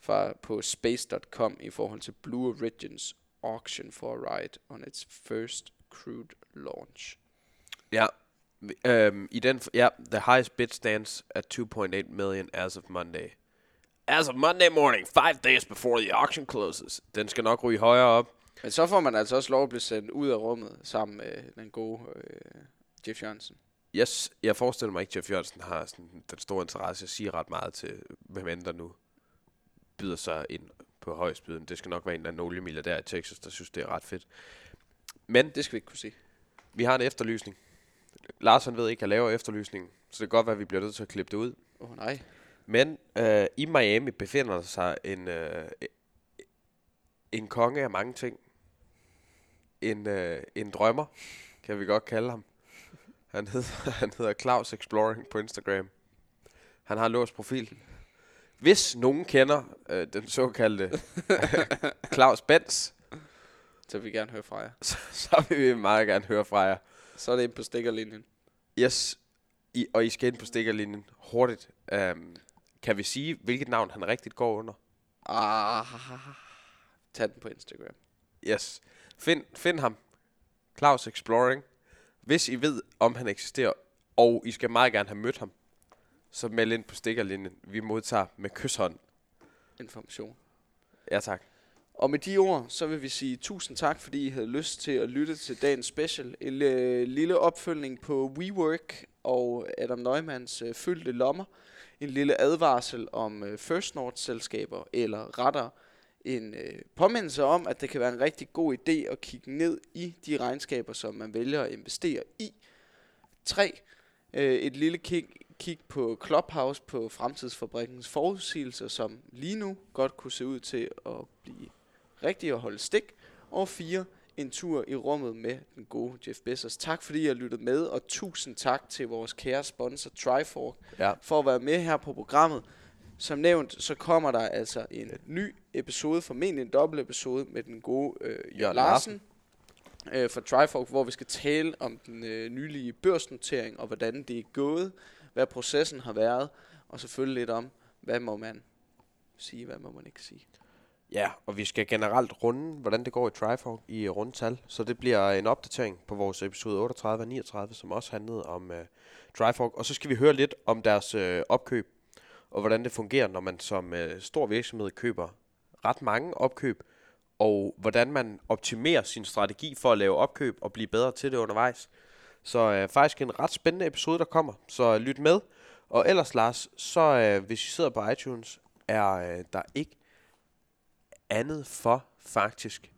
fra på space.com i forhold til Blue Origins auction for a ride on its first crewed launch. ja. Øhm, I den, ja, the highest bid stands at 2.8 million as of Monday. As of Monday morning, five days before the auction closes. Den skal nok ryge højere op. Men så får man altså også lov at blive sendt ud af rummet sammen med den gode øh, Jeff Jørgensen. Yes, jeg forestiller mig ikke, at Jeff Jørgensen har sådan den store interesse at sige ret meget til, hvem end der nu byder sig ind på højstbyden. Det skal nok være en eller anden oliemilliardær i Texas, der synes, det er ret fedt. Men Det skal vi ikke kunne sige. vi har en efterlysning. Lars han ved ikke, at jeg laver efterlysningen, så det kan godt være, at vi bliver nødt til at klippe det ud. Åh oh, nej. Men øh, i Miami befinder der sig en, øh, en konge af mange ting. En, øh, en drømmer, kan vi godt kalde ham. Han hedder, [LAUGHS] han hedder Claus Exploring på Instagram. Han har en låst profil. Hvis nogen kender øh, den såkaldte [LAUGHS] Claus Benz, Så vil vi gerne høre fra jer. [LAUGHS] så, så vil vi meget gerne høre fra jer. Så er det ind på stikkerlinjen. Yes, I, og I skal ind på stikkerlinjen hurtigt. Um, kan vi sige, hvilket navn han rigtigt går under? Ah, tag den på Instagram. Yes. Find, find ham. Claus Exploring. Hvis I ved, om han eksisterer, og I skal meget gerne have mødt ham, så meld ind på stikkerlinjen. Vi modtager med kyshånd. Information. Ja, tak. Og med de ord, så vil vi sige tusind tak, fordi I havde lyst til at lytte til dagens special. En øh, lille opfølgning på WeWork og Adam Neumanns øh, fyldte lommer. En lille advarsel om øh, First North-selskaber, eller rettere en øh, påmindelse om, at det kan være en rigtig god idé at kigge ned i de regnskaber, som man vælger at investere i. 3. Øh, et lille kig, kig på Clubhouse på Fremtidsfabrikkens forudsigelser, som lige nu godt kunne se ud til at blive rigtig at holde stik. Og 4. En tur i rummet med den gode Jeff Bezos. Tak fordi I har lyttet med, og tusind tak til vores kære sponsor Trifork Ja. for at være med her på programmet. Som nævnt, så kommer der altså en ny episode, formentlig en dobbelt episode med den gode øh, Jørgen Larsen øh, fra Trifork, hvor vi skal tale om den øh, nylige børsnotering og hvordan det er gået, hvad processen har været, og selvfølgelig lidt om, hvad må man sige, hvad må man ikke sige. Ja, og vi skal generelt runde, hvordan det går i Trifork i rundtal. Så det bliver en opdatering på vores episode 38 og 39, som også handlede om uh, Trifork. Og så skal vi høre lidt om deres uh, opkøb, og hvordan det fungerer, når man som øh, stor virksomhed køber ret mange opkøb, og hvordan man optimerer sin strategi for at lave opkøb og blive bedre til det undervejs. Så øh, faktisk en ret spændende episode, der kommer, så øh, lyt med. Og ellers, Lars, så øh, hvis I sidder på iTunes, er øh, der ikke andet for faktisk,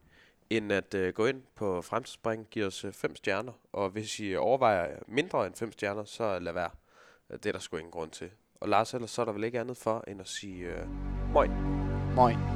end at øh, gå ind på Fremtidsspring, give os øh, 5 stjerner. Og hvis I overvejer mindre end 5 stjerner, så lad være. Det er der sgu ingen grund til. Og Lars, ellers så er der vel ikke andet for, end at sige øh, moin. Moin.